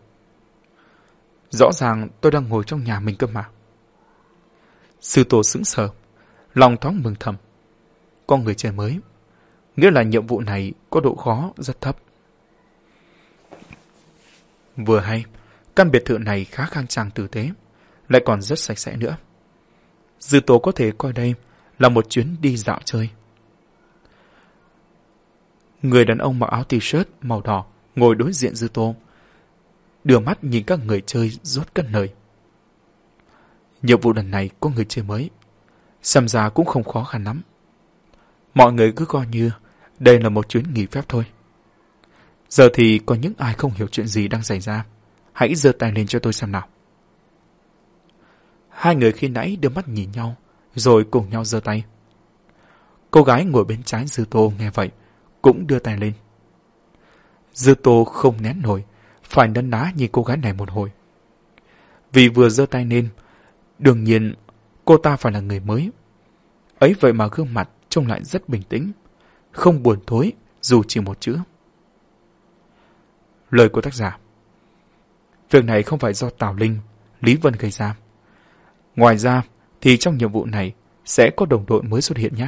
Rõ ràng tôi đang ngồi trong nhà mình cơ mà. Sư tổ sững sờ, lòng thoáng mừng thầm. Con người trẻ mới, nghĩa là nhiệm vụ này có độ khó rất thấp. Vừa hay, căn biệt thự này khá khang trang tử tế, lại còn rất sạch sẽ nữa. Dư tố có thể coi đây là một chuyến đi dạo chơi. Người đàn ông mặc áo t-shirt màu đỏ ngồi đối diện Dư Tô. Đưa mắt nhìn các người chơi rốt cân lời. Nhiệm vụ lần này có người chơi mới. Xem ra cũng không khó khăn lắm. Mọi người cứ coi như đây là một chuyến nghỉ phép thôi. Giờ thì có những ai không hiểu chuyện gì đang xảy ra. Hãy giơ tay lên cho tôi xem nào. Hai người khi nãy đưa mắt nhìn nhau, rồi cùng nhau giơ tay. Cô gái ngồi bên trái Dư Tô nghe vậy, cũng đưa tay lên. Dư Tô không nén nổi, phải nấn ná nhìn cô gái này một hồi. Vì vừa giơ tay lên, đương nhiên cô ta phải là người mới. Ấy vậy mà gương mặt trông lại rất bình tĩnh, không buồn thối dù chỉ một chữ. Lời của tác giả Việc này không phải do Tào Linh, Lý Vân gây ra. Ngoài ra, thì trong nhiệm vụ này sẽ có đồng đội mới xuất hiện nhé.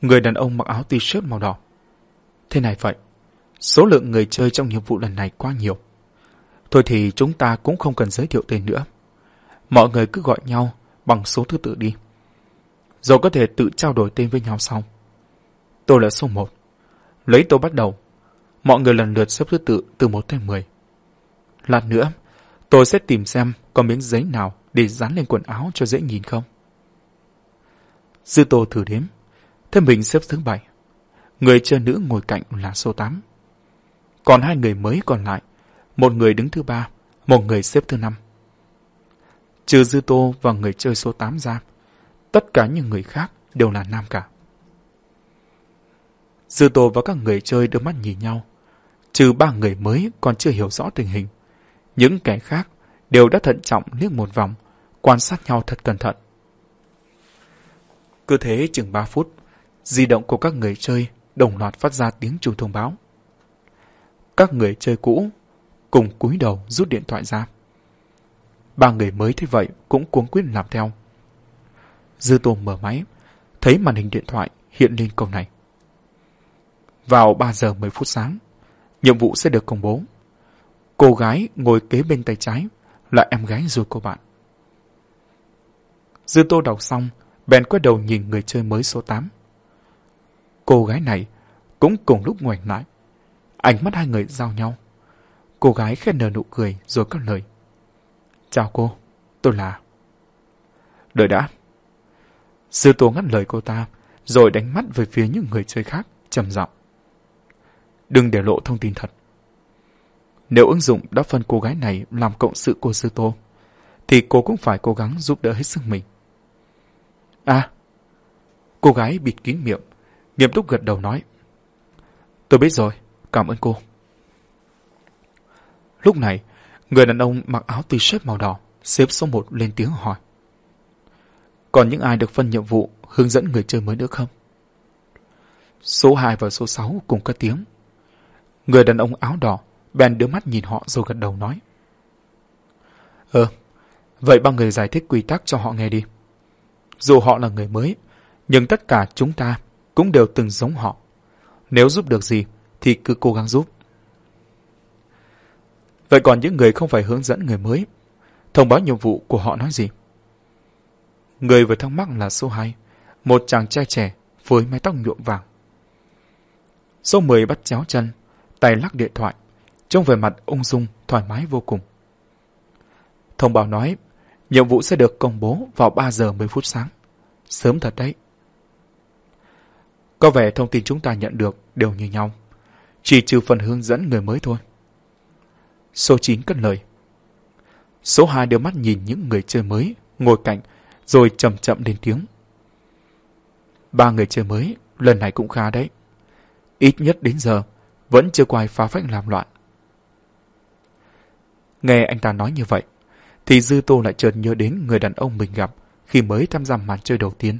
Người đàn ông mặc áo t-shirt màu đỏ. Thế này vậy, số lượng người chơi trong nhiệm vụ lần này quá nhiều. Thôi thì chúng ta cũng không cần giới thiệu tên nữa. Mọi người cứ gọi nhau bằng số thứ tự đi. Rồi có thể tự trao đổi tên với nhau sau. Tôi là số 1. Lấy tôi bắt đầu. Mọi người lần lượt xếp thứ tự từ 1 tới 10. Lát nữa, tôi sẽ tìm xem có miếng giấy nào để dán lên quần áo cho dễ nhìn không. Dư tô thử đếm. Thế mình xếp thứ 7. Người chơi nữ ngồi cạnh là số 8. Còn hai người mới còn lại. Một người đứng thứ ba, một người xếp thứ năm. Trừ Dư Tô và người chơi số 8 ra, tất cả những người khác đều là nam cả. Dư Tô và các người chơi đưa mắt nhìn nhau. Trừ ba người mới còn chưa hiểu rõ tình hình. Những kẻ khác đều đã thận trọng liếc một vòng, quan sát nhau thật cẩn thận. Cứ thế chừng 3 phút, di động của các người chơi đồng loạt phát ra tiếng chuông thông báo. Các người chơi cũ cùng cúi đầu rút điện thoại ra. Ba người mới thế vậy cũng cuống quyết làm theo. Dư Tô mở máy, thấy màn hình điện thoại hiện lên câu này. Vào 3 giờ 10 phút sáng, nhiệm vụ sẽ được công bố. Cô gái ngồi kế bên tay trái là em gái ruột của bạn. Dư Tô đọc xong, bèn quay đầu nhìn người chơi mới số 8. Cô gái này cũng cùng lúc ngoảnh lại. Ánh mắt hai người giao nhau. Cô gái khen nở nụ cười rồi cất lời. Chào cô, tôi là... Đợi đã. Sư Tô ngắt lời cô ta, rồi đánh mắt về phía những người chơi khác, trầm giọng. Đừng để lộ thông tin thật. Nếu ứng dụng đã phân cô gái này làm cộng sự của Sư Tô, thì cô cũng phải cố gắng giúp đỡ hết sức mình. À, cô gái bịt kín miệng, nghiêm túc gật đầu nói. Tôi biết rồi, cảm ơn cô. Lúc này, người đàn ông mặc áo t-shirt màu đỏ, xếp số một lên tiếng hỏi. Còn những ai được phân nhiệm vụ hướng dẫn người chơi mới nữa không? Số 2 và số 6 cùng cất tiếng. Người đàn ông áo đỏ bèn đưa mắt nhìn họ rồi gật đầu nói. Ờ, vậy ba người giải thích quy tắc cho họ nghe đi. Dù họ là người mới, nhưng tất cả chúng ta cũng đều từng giống họ. Nếu giúp được gì thì cứ cố gắng giúp. Vậy còn những người không phải hướng dẫn người mới, thông báo nhiệm vụ của họ nói gì? Người vừa thắc mắc là số 2, một chàng trai trẻ với mái tóc nhuộm vàng. Số 10 bắt chéo chân, tay lắc điện thoại, trông về mặt ung dung, thoải mái vô cùng. Thông báo nói, nhiệm vụ sẽ được công bố vào 3 giờ 10 phút sáng. Sớm thật đấy. Có vẻ thông tin chúng ta nhận được đều như nhau. Chỉ trừ phần hướng dẫn người mới thôi. Số 9 cất lời. Số 2 đưa mắt nhìn những người chơi mới, ngồi cạnh, rồi chậm chậm lên tiếng. Ba người chơi mới, lần này cũng khá đấy. Ít nhất đến giờ, vẫn chưa có ai phá phách làm loạn. Nghe anh ta nói như vậy, thì Dư Tô lại chợt nhớ đến người đàn ông mình gặp khi mới tham gia màn chơi đầu tiên.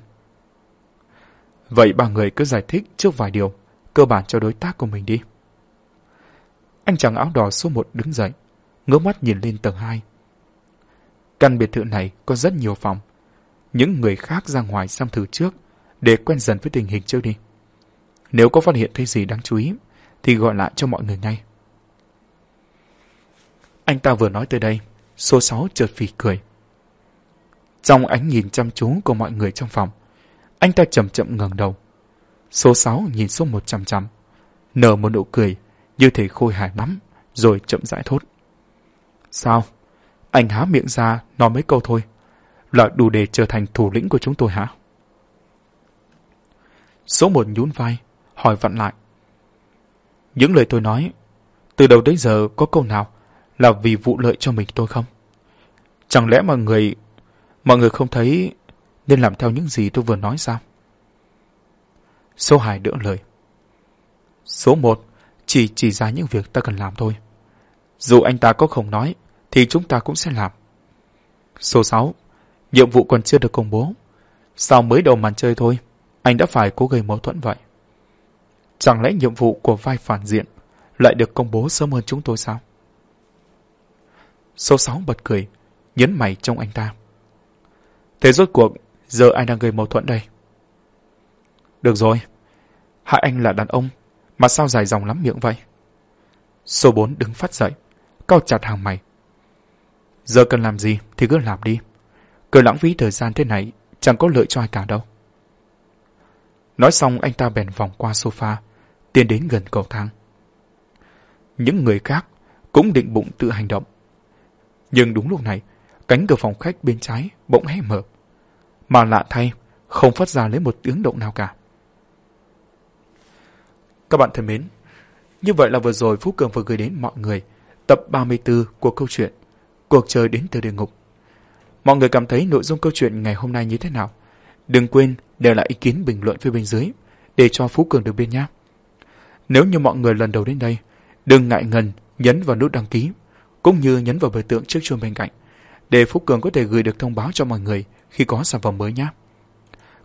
Vậy ba người cứ giải thích trước vài điều, cơ bản cho đối tác của mình đi. Anh chàng áo đỏ số một đứng dậy, ngước mắt nhìn lên tầng hai Căn biệt thự này có rất nhiều phòng. Những người khác ra ngoài xem thử trước để quen dần với tình hình trước đi. Nếu có phát hiện thấy gì đáng chú ý, thì gọi lại cho mọi người ngay. Anh ta vừa nói tới đây, số 6 chợt phì cười. Trong ánh nhìn chăm chú của mọi người trong phòng, anh ta chậm chậm ngẩng đầu. Số 6 nhìn số 1 chăm chăm, nở một nụ cười như thể khôi hài lắm, rồi chậm rãi thốt. Sao? Anh há miệng ra nói mấy câu thôi, là đủ để trở thành thủ lĩnh của chúng tôi hả? Số một nhún vai, hỏi vặn lại. Những lời tôi nói, từ đầu đến giờ có câu nào là vì vụ lợi cho mình tôi không? Chẳng lẽ mọi người mọi người không thấy nên làm theo những gì tôi vừa nói sao? Số hai đỡ lời. Số một chỉ chỉ ra những việc ta cần làm thôi. Dù anh ta có không nói, thì chúng ta cũng sẽ làm. Số 6. Nhiệm vụ còn chưa được công bố. Sao mới đầu màn chơi thôi, anh đã phải cố gây mâu thuẫn vậy? Chẳng lẽ nhiệm vụ của vai phản diện lại được công bố sớm hơn chúng tôi sao? Số 6 bật cười, nhấn mày trong anh ta. Thế rốt cuộc, giờ ai đang gây mâu thuẫn đây? Được rồi, hai anh là đàn ông, mà sao dài dòng lắm miệng vậy? Số 4 đứng phát dậy, cao chặt hàng mày. Giờ cần làm gì thì cứ làm đi. Cứ lãng phí thời gian thế này chẳng có lợi cho ai cả đâu. Nói xong anh ta bèn vòng qua sofa, tiến đến gần cầu thang. Những người khác cũng định bụng tự hành động. Nhưng đúng lúc này, cánh cửa phòng khách bên trái bỗng hé mở. Mà lạ thay, không phát ra lấy một tiếng động nào cả. Các bạn thân mến, như vậy là vừa rồi Phú Cường vừa gửi đến mọi người tập 34 của câu chuyện Cuộc chơi đến từ địa ngục. Mọi người cảm thấy nội dung câu chuyện ngày hôm nay như thế nào? Đừng quên để lại ý kiến bình luận phía bên dưới để cho Phú Cường được biết nhé. Nếu như mọi người lần đầu đến đây, đừng ngại ngần nhấn vào nút đăng ký cũng như nhấn vào biểu tượng chiếc chuông bên cạnh để Phú Cường có thể gửi được thông báo cho mọi người khi có sản phẩm mới nhé.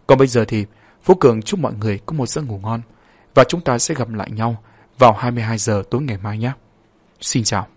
Còn bây giờ thì Phú Cường chúc mọi người có một giấc ngủ ngon và chúng ta sẽ gặp lại nhau vào 22 giờ tối ngày mai nhé. Xin chào.